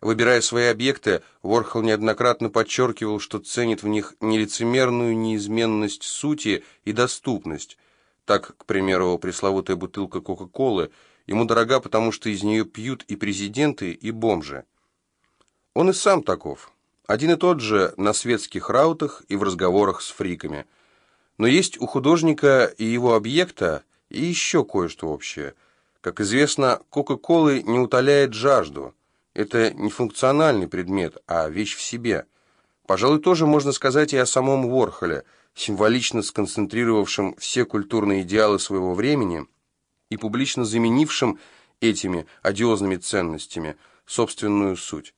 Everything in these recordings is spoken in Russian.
Выбирая свои объекты, Ворхол неоднократно подчеркивал, что ценит в них нелицемерную неизменность сути и доступность. Так, к примеру, пресловутая бутылка Кока-Колы ему дорога, потому что из нее пьют и президенты, и бомжи. Он и сам таков. Один и тот же на светских раутах и в разговорах с фриками. Но есть у художника и его объекта и еще кое-что общее. Как известно, Кока-Колы не утоляет жажду. Это не функциональный предмет, а вещь в себе. Пожалуй, тоже можно сказать и о самом Ворхоле, символично сконцентрировавшем все культурные идеалы своего времени и публично заменившем этими одиозными ценностями собственную суть.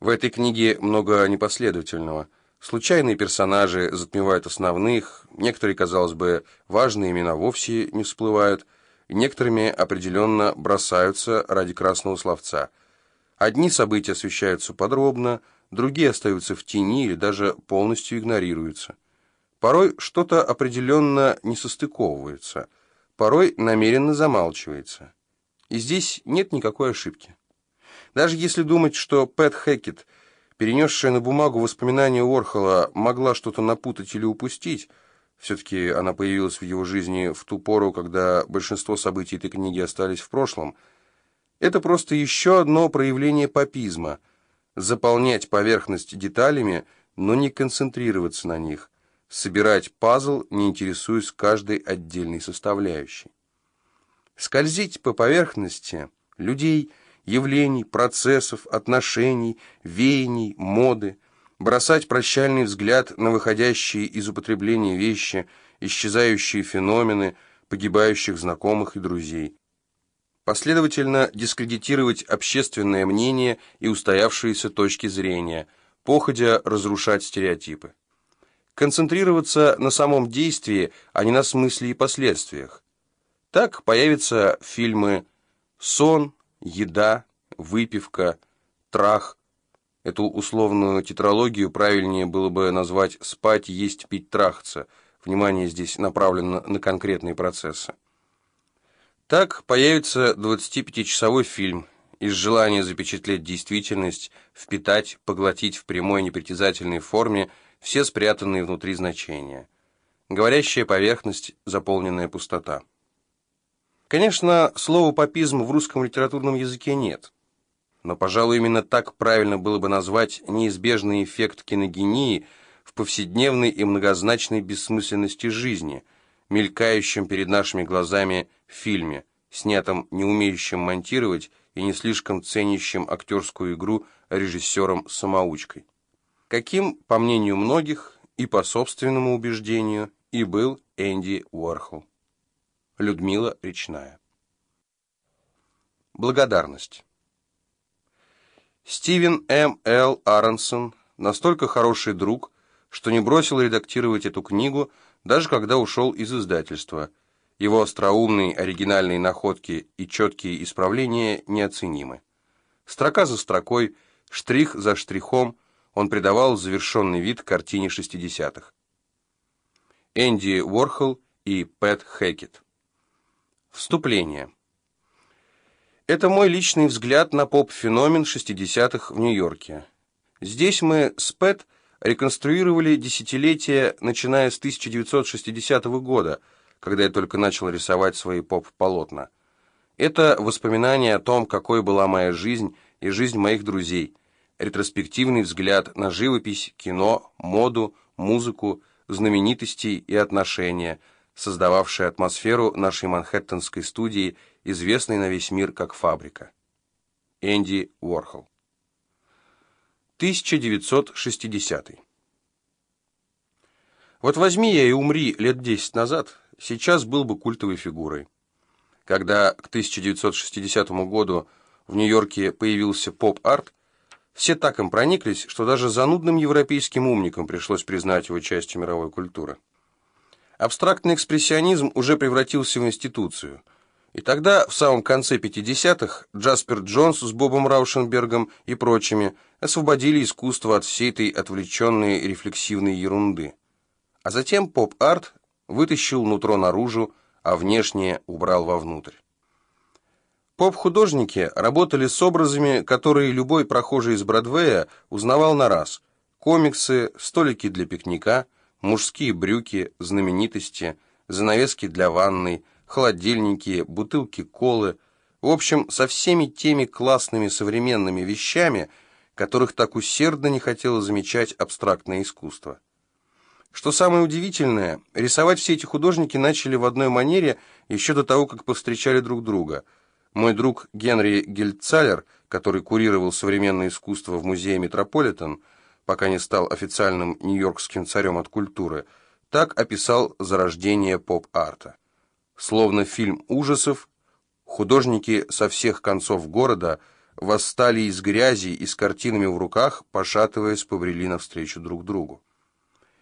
В этой книге много непоследовательного. Случайные персонажи затмевают основных, некоторые, казалось бы, важные имена вовсе не всплывают, некоторыми определенно бросаются ради красного словца. Одни события освещаются подробно, другие остаются в тени или даже полностью игнорируются. Порой что-то определенно не состыковывается, порой намеренно замалчивается. И здесь нет никакой ошибки. Даже если думать, что Пэт Хэкет, перенесшая на бумагу воспоминания Уорхола, могла что-то напутать или упустить, все-таки она появилась в его жизни в ту пору, когда большинство событий этой книги остались в прошлом, это просто еще одно проявление папизма – заполнять поверхность деталями, но не концентрироваться на них, собирать пазл, не интересуясь каждой отдельной составляющей. Скользить по поверхности людей – явлений, процессов, отношений, веяний, моды, бросать прощальный взгляд на выходящие из употребления вещи, исчезающие феномены, погибающих знакомых и друзей. Последовательно дискредитировать общественное мнение и устоявшиеся точки зрения, походя разрушать стереотипы. Концентрироваться на самом действии, а не на смысле и последствиях. Так появятся фильмы «Сон», еда, выпивка, трах. Эту условную тетралогию правильнее было бы назвать «спать, есть, пить, трахаться». Внимание здесь направлено на конкретные процессы. Так появится 25-часовой фильм из желания запечатлеть действительность, впитать, поглотить в прямой непритязательной форме все спрятанные внутри значения. Говорящая поверхность, заполненная пустота. Конечно, слова «папизм» в русском литературном языке нет. Но, пожалуй, именно так правильно было бы назвать неизбежный эффект киногении в повседневной и многозначной бессмысленности жизни, мелькающем перед нашими глазами фильме, снятом не умеющим монтировать и не слишком ценящим актерскую игру режиссером-самоучкой. Каким, по мнению многих и по собственному убеждению, и был Энди Уорхол. Людмила Речная. Благодарность. Стивен М. Л. Аронсон настолько хороший друг, что не бросил редактировать эту книгу, даже когда ушел из издательства. Его остроумные оригинальные находки и четкие исправления неоценимы. Строка за строкой, штрих за штрихом он придавал завершенный вид картине 60-х. Энди Уорхол и Пэт Хэкет Вступление. Это мой личный взгляд на поп-феномен 60-х в Нью-Йорке. Здесь мы с Пэт реконструировали десятилетия, начиная с 1960 года, когда я только начал рисовать свои поп-полотна. Это воспоминание о том, какой была моя жизнь и жизнь моих друзей, ретроспективный взгляд на живопись, кино, моду, музыку, знаменитостей и отношения – создававшая атмосферу нашей манхэттенской студии, известной на весь мир как «Фабрика». Энди Уорхол. 1960. Вот возьми я и умри лет 10 назад, сейчас был бы культовой фигурой. Когда к 1960 году в Нью-Йорке появился поп-арт, все так им прониклись, что даже занудным европейским умникам пришлось признать его частью мировой культуры. Абстрактный экспрессионизм уже превратился в институцию. И тогда, в самом конце 50-х, Джаспер Джонс с Бобом Раушенбергом и прочими освободили искусство от всей этой отвлеченной рефлексивной ерунды. А затем поп-арт вытащил нутро наружу, а внешнее убрал вовнутрь. Поп-художники работали с образами, которые любой прохожий из Бродвея узнавал на раз. Комиксы, столики для пикника, мужские брюки, знаменитости, занавески для ванной, холодильники, бутылки колы. В общем, со всеми теми классными современными вещами, которых так усердно не хотело замечать абстрактное искусство. Что самое удивительное, рисовать все эти художники начали в одной манере еще до того, как повстречали друг друга. Мой друг Генри Гельцалер, который курировал современное искусство в музее Метрополитен, пока не стал официальным нью-йоркским царем от культуры, так описал зарождение поп-арта. Словно фильм ужасов, художники со всех концов города восстали из грязи и с картинами в руках, пошатываясь, побрели навстречу друг другу.